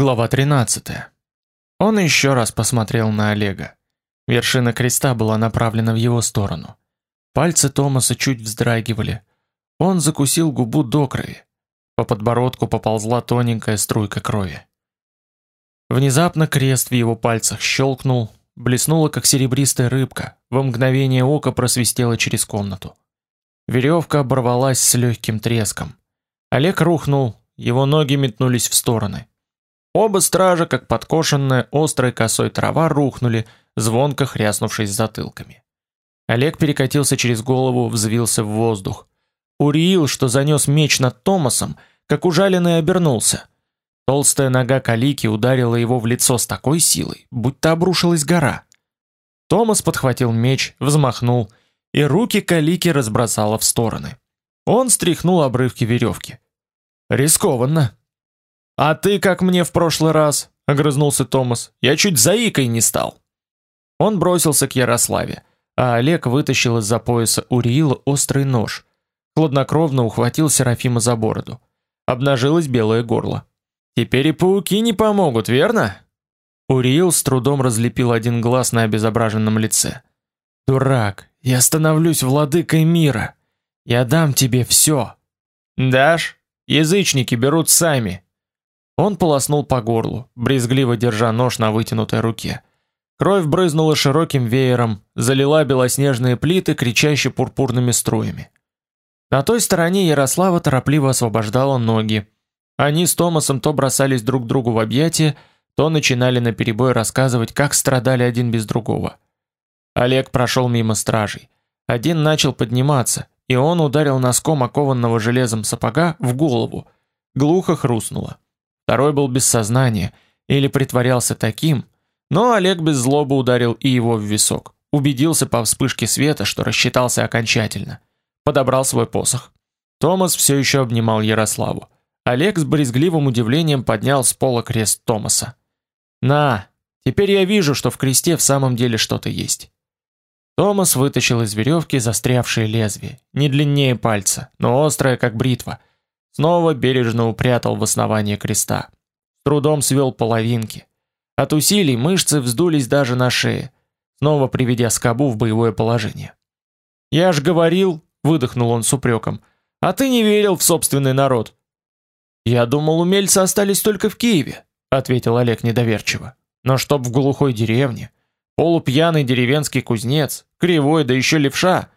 Глава 13. Он еще раз посмотрел на Олега. Вершина креста была направлена в его сторону. Пальцы Томаса чуть вздрагивали. Он закусил губу до крови. По подбородку поползла тоненькая струйка крови. Внезапно крест в его пальцах щелкнул, блеснула как серебристая рыбка, во мгновение ока просвистела через комнату. Веревка оборвалась с легким треском. Олег рухнул, его ноги метнулись в стороны. Оба стража, как подкошенная острой косой трава, рухнули, звонко хряснувшись затылками. Олег перекатился через голову, взвился в воздух. Уриил, что занес меч над Томасом, как ужаленный обернулся. Толстая нога Калики ударила его в лицо с такой силой, будто обрушилась гора. Томас подхватил меч, взмахнул, и руки Калики разбросало в стороны. Он стряхнул обрывки веревки. Рискованно. А ты как мне в прошлый раз? огрызнулся Томас. Я чуть заикой не стал. Он бросился к Ярославе, а Олег вытащил из-за пояса Уриила острый нож. Хладнокровно ухватил Серафима за бороду. Обнажилось белое горло. Теперь и пауки не помогут, верно? Уриил с трудом разлепил один глаз на обезображенном лице. Дурак, я становлюсь владыкой мира. Я дам тебе все. Дашь? Язычники берут сами. Он полоснул по горлу, брезгливо держа нож на вытянутой руке. Кровь брызнула широким веером, залила белоснежные плиты кричаще пурпурными струями. На той стороне Ярослава торопливо освобождала ноги. Они с Томасом то бросались друг другу в объятия, то начинали наперебой рассказывать, как страдали один без другого. Олег прошел мимо стражей. Один начал подниматься, и он ударил носком окованного железом сапога в голову. Глухо хрустнуло. Второй был без сознания или притворялся таким, но Олег без злобы ударил и его в висок. Убедился по вспышке света, что рассчитался окончательно. Подобрал свой посох. Томас все еще обнимал Ярославу. Олег с брезгливым удивлением поднял с пола крест Томаса. «На, теперь я вижу, что в кресте в самом деле что-то есть». Томас вытащил из веревки застрявшее лезвие, не длиннее пальца, но острое, как бритва, Снова бережно упрятал в основание креста. С трудом свел половинки. От усилий мышцы вздулись даже на шее, снова приведя скобу в боевое положение. «Я ж говорил», — выдохнул он с упреком, — «а ты не верил в собственный народ». «Я думал, умельцы остались только в Киеве», — ответил Олег недоверчиво. «Но чтоб в глухой деревне, полупьяный деревенский кузнец, кривой да еще левша.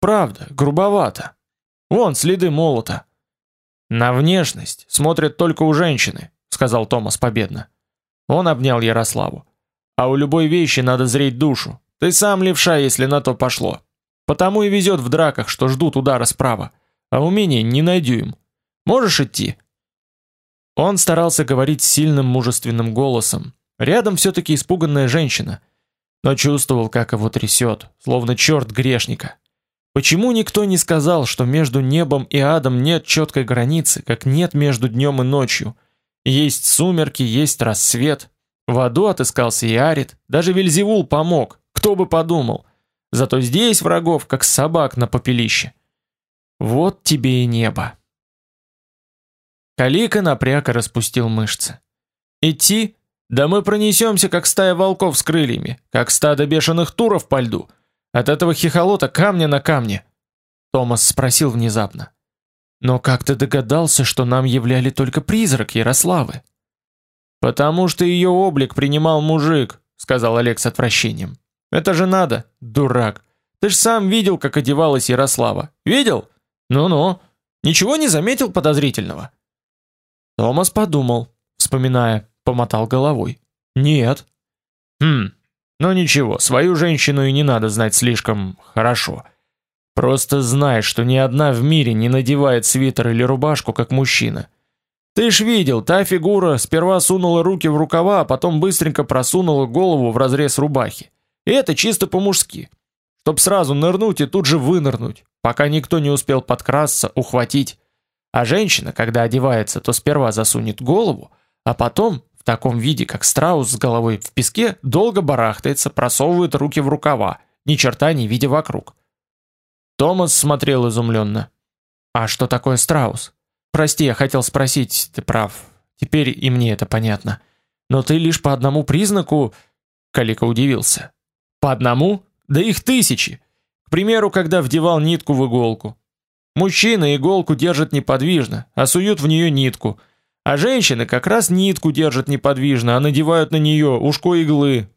Правда, грубовато. Вон следы молота. На внешность смотрят только у женщины, сказал Томас победно. Он обнял Ярославу. А у любой вещи надо зреть душу. Ты сам левша, если на то пошло. Потому и везет в драках, что ждут удара справа, а умения не найдем. Можешь идти. Он старался говорить сильным мужественным голосом. Рядом все таки испуганная женщина, но чувствовал, как его трясет, словно черт грешника. Почему никто не сказал, что между небом и адом нет четкой границы, как нет между днем и ночью? Есть сумерки, есть рассвет. В аду отыскался и Арит, даже Вельзевул помог, кто бы подумал. Зато здесь врагов, как собак на попелище. Вот тебе и небо. Калика напряг и распустил мышцы. Идти? Да мы пронесемся, как стая волков с крыльями, как стадо бешеных туров по льду. От этого хихолота камня на камне. Томас спросил внезапно. Но как ты догадался, что нам являли только призрак Ярославы? Потому что ее облик принимал мужик, сказал Олег с отвращением. Это же надо, дурак. Ты ж сам видел, как одевалась Ярослава. Видел? Ну-ну. Ничего не заметил подозрительного? Томас подумал, вспоминая, помотал головой. Нет. Хм, но ничего, свою женщину и не надо знать слишком хорошо. Просто знай, что ни одна в мире не надевает свитер или рубашку, как мужчина. Ты ж видел, та фигура сперва сунула руки в рукава, а потом быстренько просунула голову в разрез рубахи. И это чисто по-мужски. Чтоб сразу нырнуть и тут же вынырнуть, пока никто не успел подкрасться, ухватить. А женщина, когда одевается, то сперва засунет голову, а потом в таком виде, как страус с головой в песке, долго барахтается, просовывает руки в рукава, ни черта не видя вокруг. Томас смотрел изумленно. «А что такое страус?» «Прости, я хотел спросить, ты прав. Теперь и мне это понятно. Но ты лишь по одному признаку, Калика удивился. По одному? Да их тысячи. К примеру, когда вдевал нитку в иголку. Мужчина иголку держит неподвижно, а суют в нее нитку. А женщины как раз нитку держат неподвижно, а надевают на нее ушко иглы.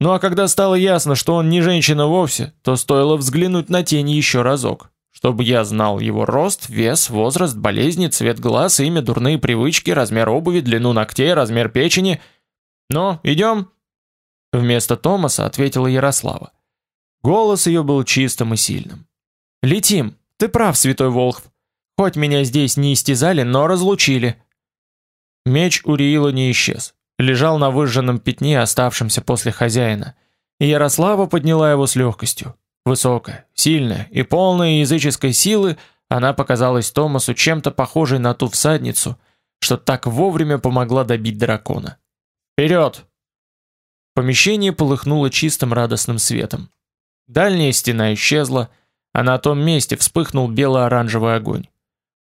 Ну а когда стало ясно, что он не женщина вовсе, то стоило взглянуть на тень еще разок, чтобы я знал его рост, вес, возраст, болезни, цвет глаз, имя, дурные привычки, размер обуви, длину ногтей, размер печени. Ну, идем? Вместо Томаса ответила Ярослава. Голос ее был чистым и сильным. Летим. Ты прав, святой Волхв. Хоть меня здесь не истязали, но разлучили. Меч Уриила не исчез, лежал на выжженном пятне, оставшемся после хозяина. И Ярослава подняла его с легкостью. Высокая, сильная и полная языческой силы, она показалась Томасу чем-то похожей на ту всадницу, что так вовремя помогла добить дракона. Вперед! Помещение полыхнуло чистым радостным светом. Дальняя стена исчезла, а на том месте вспыхнул бело-оранжевый огонь.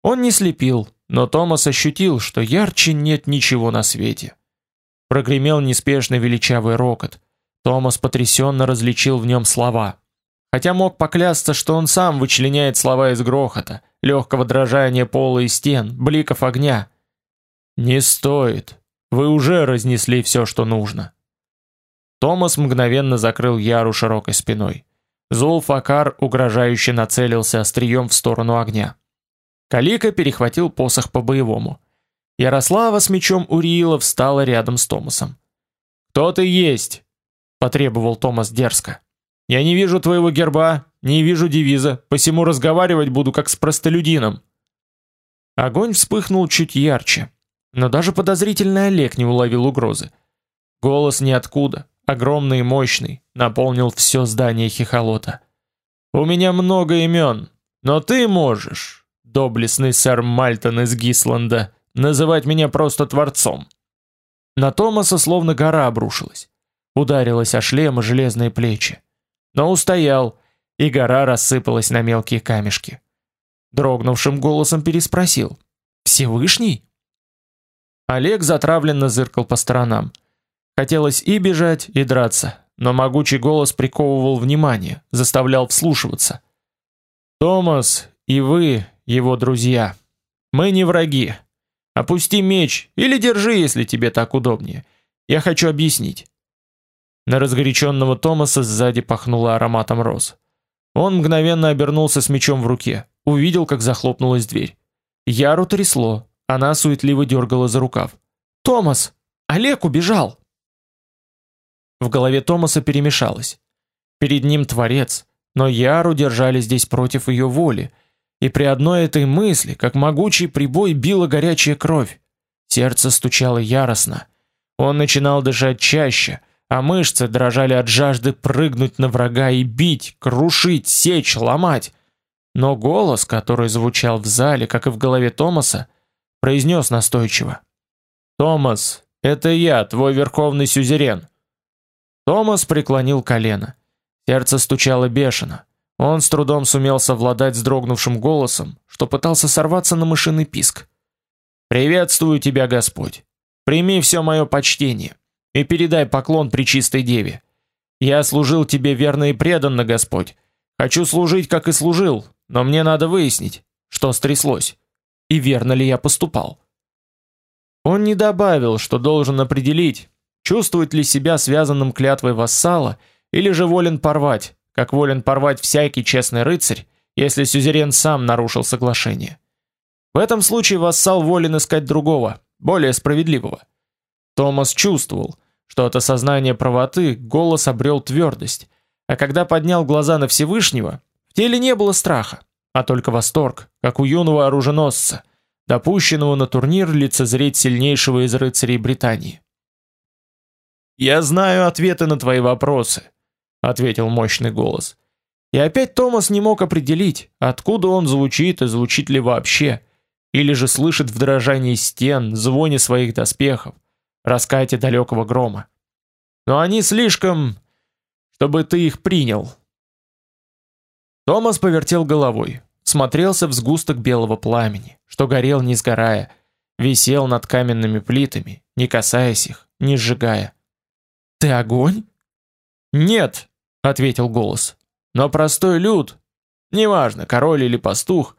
Он не слепил, но Томас ощутил, что ярче нет ничего на свете. Прогремел неспешный величавый рокот. Томас потрясенно различил в нем слова. Хотя мог поклясться, что он сам вычленяет слова из грохота, легкого дрожания пола и стен, бликов огня. «Не стоит. Вы уже разнесли все, что нужно». Томас мгновенно закрыл Яру широкой спиной. Зулфакар угрожающе нацелился острием в сторону огня. Калика перехватил посох по-боевому. Ярослава с мечом Уриила встала рядом с Томасом. «Кто ты есть?» – потребовал Томас дерзко. «Я не вижу твоего герба, не вижу девиза, посему разговаривать буду как с простолюдином». Огонь вспыхнул чуть ярче, но даже подозрительный Олег не уловил угрозы. Голос ниоткуда, огромный и мощный, наполнил все здание Хихолота. «У меня много имен, но ты можешь, доблестный сэр Мальтон из Гисланда, называть меня просто Творцом». На Томаса словно гора обрушилась. Ударилась о шлем и железные плечи. Но устоял, и гора рассыпалась на мелкие камешки. Дрогнувшим голосом переспросил. «Всевышний?» Олег затравленно зыркал по сторонам. Хотелось и бежать, и драться, но могучий голос приковывал внимание, заставлял вслушиваться. Томас и вы, его друзья. Мы не враги. Опусти меч или держи, если тебе так удобнее. Я хочу объяснить. На разгоряченного Томаса сзади пахнуло ароматом роз. Он мгновенно обернулся с мечом в руке, увидел, как захлопнулась дверь. Яру трясло, она суетливо дергала за рукав. «Томас! Олег убежал!» В голове Томаса перемешалось. Перед ним Творец, но Яру держали здесь против ее воли, и при одной этой мысли, как могучий прибой, била горячая кровь. Сердце стучало яростно. Он начинал дышать чаще, а мышцы дрожали от жажды прыгнуть на врага и бить, крушить, сечь, ломать. Но голос, который звучал в зале, как и в голове Томаса, произнес настойчиво: "Томас, это я, твой верховный сюзерен. Томас преклонил колено. Сердце стучало бешено. Он с трудом сумел совладать с дрогнувшим голосом, что пытался сорваться на мышиный писк. «Приветствую тебя, Господь! Прими все мое почтение и передай поклон Пречистой Деве. Я служил тебе верно и преданно, Господь. Хочу служить, как и служил, но мне надо выяснить, что стряслось, и верно ли я поступал». Он не добавил, что должен определить, Чувствует ли себя связанным клятвой вассала или же волен порвать, как волен порвать всякий честный рыцарь, если сюзерен сам нарушил соглашение? В этом случае вассал волен искать другого, более справедливого. Томас чувствовал, что от осознания правоты голос обрел твердость, а когда поднял глаза на Всевышнего, в теле не было страха, а только восторг, как у юного оруженосца, допущенного на турнир лицезреть сильнейшего из рыцарей Британии. «Я знаю ответы на твои вопросы», — ответил мощный голос. И опять Томас не мог определить, откуда он звучит и звучит ли вообще, или же слышит в дрожании стен, звоне своих доспехов, раскате далекого грома. Но они слишком, чтобы ты их принял. Томас повертел головой, смотрелся в сгусток белого пламени, что горел не сгорая, висел над каменными плитами, не касаясь их, не сжигая. «Ты огонь?» «Нет», — ответил голос. «Но простой люд, неважно, король или пастух,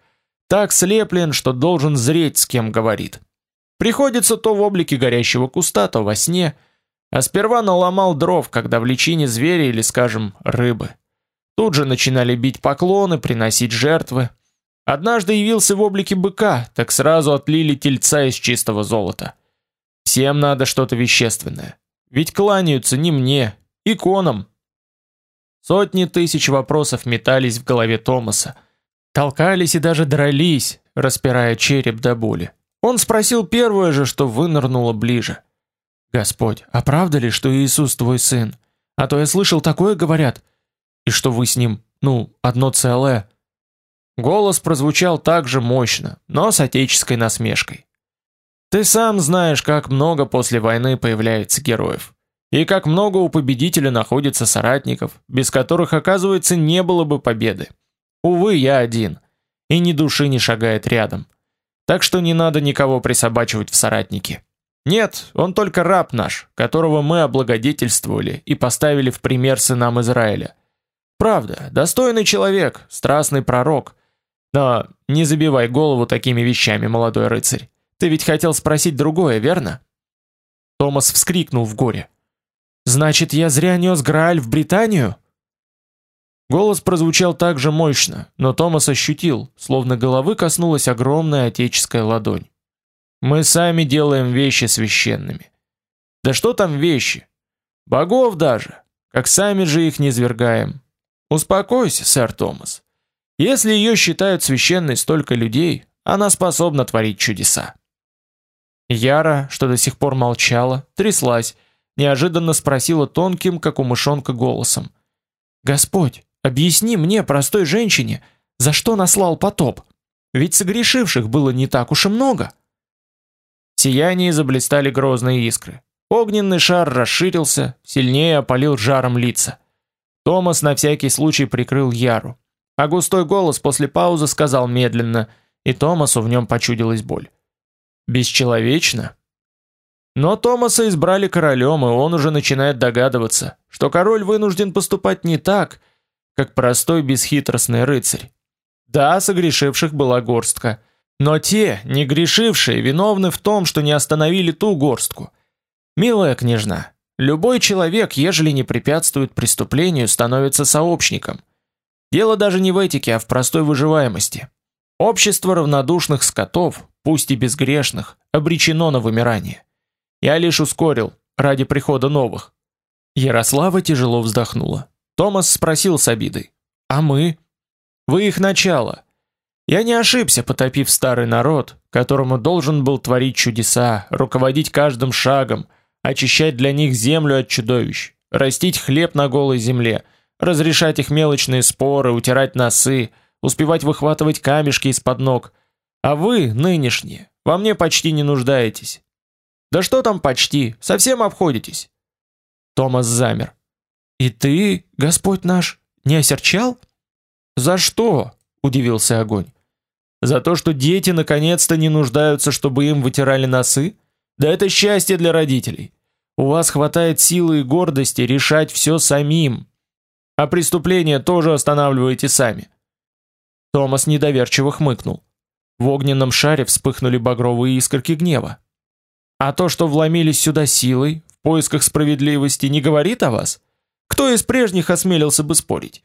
так слеплен, что должен зреть, с кем говорит. Приходится то в облике горящего куста, то во сне, а сперва наломал дров, когда в личине зверя или, скажем, рыбы. Тут же начинали бить поклоны, приносить жертвы. Однажды явился в облике быка, так сразу отлили тельца из чистого золота. Всем надо что-то вещественное. Ведь кланяются не мне, иконам. Сотни тысяч вопросов метались в голове Томаса. Толкались и даже дрались, распирая череп до боли. Он спросил первое же, что вынырнуло ближе. «Господь, а правда ли, что Иисус твой сын? А то я слышал такое говорят. И что вы с ним, ну, одно целое?» Голос прозвучал так же мощно, но с отеческой насмешкой. Ты сам знаешь, как много после войны появляется героев. И как много у победителя находится соратников, без которых, оказывается, не было бы победы. Увы, я один. И ни души не шагает рядом. Так что не надо никого присобачивать в соратники. Нет, он только раб наш, которого мы облагодетельствовали и поставили в пример сынам Израиля. Правда, достойный человек, страстный пророк, но не забивай голову такими вещами, молодой рыцарь. Ты ведь хотел спросить другое, верно? Томас вскрикнул в горе. Значит, я зря нес Грааль в Британию? Голос прозвучал так же мощно, но Томас ощутил, словно головы коснулась огромная отеческая ладонь. Мы сами делаем вещи священными. Да что там вещи? Богов даже, как сами же их не звергаем. Успокойся, сэр Томас. Если ее считают священной столько людей, она способна творить чудеса. Яра, что до сих пор молчала, тряслась, неожиданно спросила тонким, как у мышонка, голосом: "Господь, объясни мне, простой женщине, за что наслал потоп? Ведь согрешивших было не так уж и много". В сиянии заблестели грозные искры. Огненный шар расширился, сильнее опалил жаром лица. Томас на всякий случай прикрыл Яру. А густой голос после паузы сказал медленно, и Томасу в нем почудилась боль. «Бесчеловечно?» Но Томаса избрали королем, и он уже начинает догадываться, что король вынужден поступать не так, как простой бесхитростный рыцарь. Да, согрешивших была горстка, но те, не грешившие, виновны в том, что не остановили ту горстку. Милая княжна, любой человек, ежели не препятствует преступлению, становится сообщником – Дело даже не в этике, а в простой выживаемости. Общество равнодушных скотов, пусть и безгрешных, обречено на вымирание. Я лишь ускорил, ради прихода новых. Ярослава тяжело вздохнула. Томас спросил с обидой. «А мы?» «Вы их начало. Я не ошибся, потопив старый народ, которому должен был творить чудеса, руководить каждым шагом, очищать для них землю от чудовищ, растить хлеб на голой земле — разрешать их мелочные споры, утирать носы, успевать выхватывать камешки из-под ног. А вы, нынешние, во мне почти не нуждаетесь. Да что там почти, совсем обходитесь. Томас замер. И ты, Господь наш, не осерчал? За что? удивился огонь. За то, что дети наконец-то не нуждаются, чтобы им вытирали носы? Да это счастье для родителей. У вас хватает силы и гордости решать все самим, а преступления тоже останавливаете сами. Томас недоверчиво хмыкнул. В огненном шаре вспыхнули багровые искорки гнева. А то, что вломились сюда силой, в поисках справедливости, не говорит о вас? Кто из прежних осмелился бы спорить?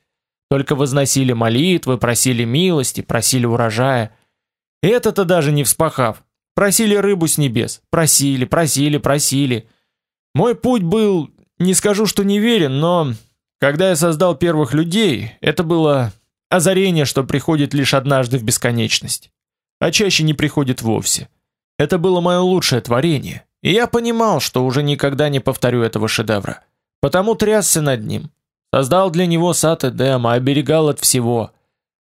Только возносили молитвы, просили милости, просили урожая. Это-то даже не вспахав. Просили рыбу с небес. Просили, просили, просили. Мой путь был, не скажу, что неверен, но когда я создал первых людей, это было озарение, что приходит лишь однажды в бесконечность, а чаще не приходит вовсе. Это было мое лучшее творение, и я понимал, что уже никогда не повторю этого шедевра. Потому трясся над ним. Создал для него сад Эдема, оберегал от всего.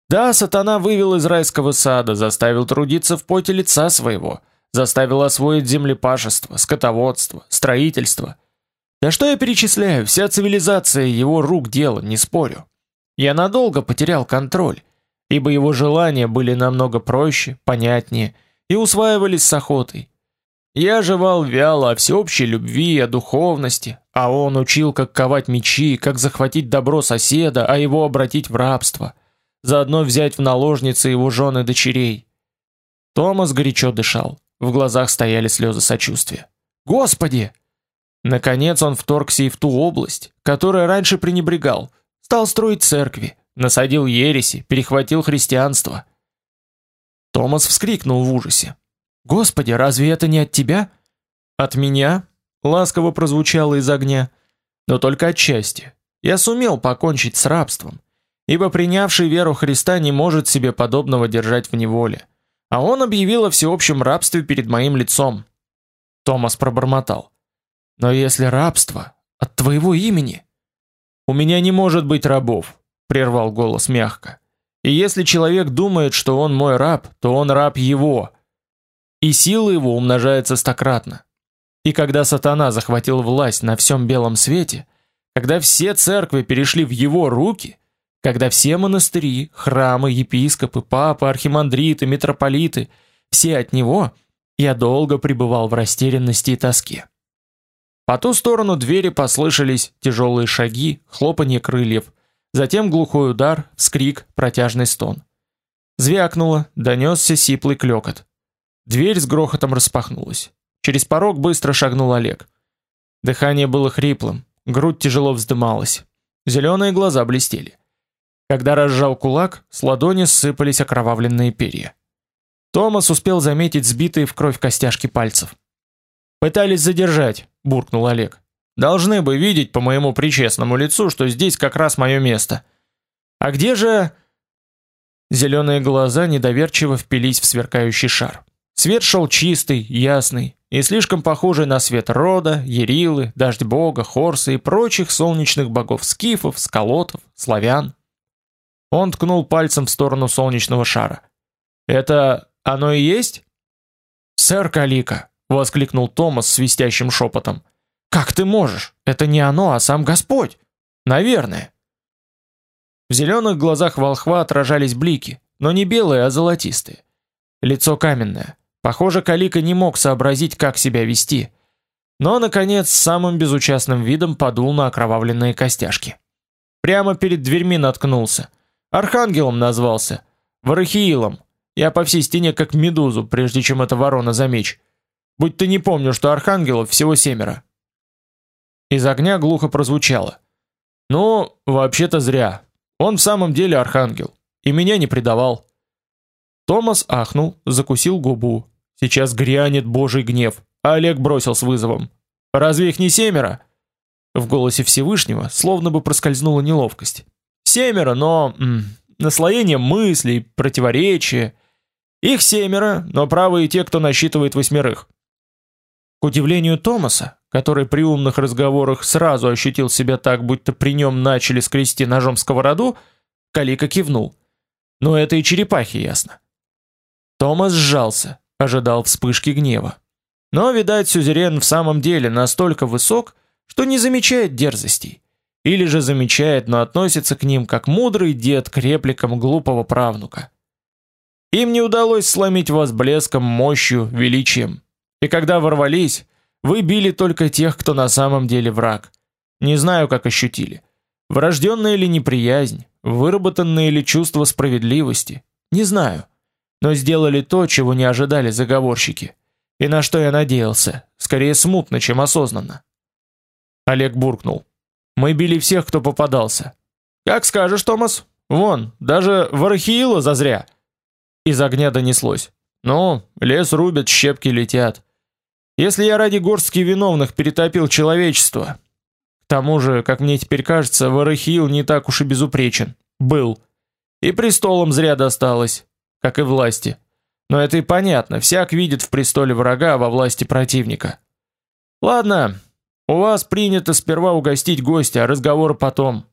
Да, сатана вывел из райского сада, заставил трудиться в поте лица своего, заставил освоить землепашество, скотоводство, строительство – да что я перечисляю, вся цивилизация его рук дело, не спорю. Я надолго потерял контроль, ибо его желания были намного проще, понятнее, и усваивались с охотой. Я жевал вяло о всеобщей любви, о духовности, а он учил, как ковать мечи, как захватить добро соседа, а его обратить в рабство, заодно взять в наложницы его жены и дочерей. Томас горячо дышал, в глазах стояли слезы сочувствия. Господи! Наконец он вторгся и в ту область, которой раньше пренебрегал, стал строить церкви, насадил ереси, перехватил христианство. Томас вскрикнул в ужасе. Господи, разве это не от тебя? От меня? Ласково прозвучало из огня. Но только отчасти. Я сумел покончить с рабством, ибо принявший веру Христа не может себе подобного держать в неволе. А он объявил о всеобщем рабстве перед моим лицом. Томас пробормотал: "Но если рабство от твоего имени, у меня не может быть рабов", прервал голос мягко. "И если человек думает, что он мой раб, то он раб его, и сила его умножается стократно. И когда сатана захватил власть на всем белом свете, когда все церкви перешли в его руки, когда все монастыри, храмы, епископы, папы, архимандриты, митрополиты, все от него, я долго пребывал в растерянности и тоске. По ту сторону двери послышались тяжелые шаги, хлопанье крыльев, затем глухой удар, вскрик, протяжный стон. Звякнуло, донесся сиплый клёкот. Дверь с грохотом распахнулась. Через порог быстро шагнул Олег. Дыхание было хриплым, грудь тяжело вздымалась. Зеленые глаза блестели. Когда разжал кулак, с ладони сыпались окровавленные перья. Томас успел заметить сбитые в кровь костяшки пальцев. Пытались задержать, буркнул Олег. Должны бы видеть по моему причестному лицу, что здесь как раз мое место. А где же Зеленые глаза недоверчиво впились в сверкающий шар. Свет шел чистый, ясный и слишком похожий на свет Рода, Ерилы, Дождь Бога, Хорса и прочих солнечных богов скифов, скалотов, славян. Он ткнул пальцем в сторону солнечного шара. Это оно и есть? Сэр Калика, воскликнул Томас свистящим шепотом. Как ты можешь? Это не оно, а сам Господь. Наверное. В зеленых глазах волхва отражались блики, но не белые, а золотистые. Лицо каменное, Похоже, Калика не мог сообразить, как себя вести. Но наконец, самым безучастным видом подул на окровавленные костяшки. Прямо перед дверьми наткнулся. Архангелом назвался, Варахиилом. Я по всей стене как медузу, прежде чем эта ворона за меч. Будь ты не помню, что архангелов всего семеро. Из огня глухо прозвучало: "Ну, вообще-то зря. Он в самом деле архангел и меня не предавал". Томас ахнул, закусил губу. Сейчас грянет божий гнев. Олег бросил с вызовом: "Разве их не семеро?" В голосе Всевышнего словно бы проскользнула неловкость. "Семеро, но м, наслоение мыслей, противоречия. Их семеро, но правы и те, кто насчитывает восьмерых". К удивлению Томаса, который при умных разговорах сразу ощутил себя так, будто при нем начали скрести ножом сковороду, Калика кивнул. "Но это и черепахи ясно. Томас сжался, ожидал вспышки гнева. Но, видать, сюзерен в самом деле настолько высок, что не замечает дерзостей. Или же замечает, но относится к ним как мудрый дед к репликам глупого правнука. Им не удалось сломить вас блеском, мощью, величием. И когда ворвались, вы били только тех, кто на самом деле враг. Не знаю, как ощутили. Врожденная ли неприязнь, выработанное ли чувство справедливости, не знаю но сделали то, чего не ожидали заговорщики. И на что я надеялся, скорее смутно, чем осознанно. Олег буркнул: "Мы били всех, кто попадался". "Как скажешь, Томас. Вон, даже Варахиила зазря". Из огня донеслось: "Ну, лес рубят, щепки летят. Если я ради горстки виновных перетопил человечество, к тому же, как мне теперь кажется, Варахиил не так уж и безупречен. Был. И престолом зря досталось как и власти. Но это и понятно, всяк видит в престоле врага, а во власти противника. Ладно, у вас принято сперва угостить гостя, а разговоры потом.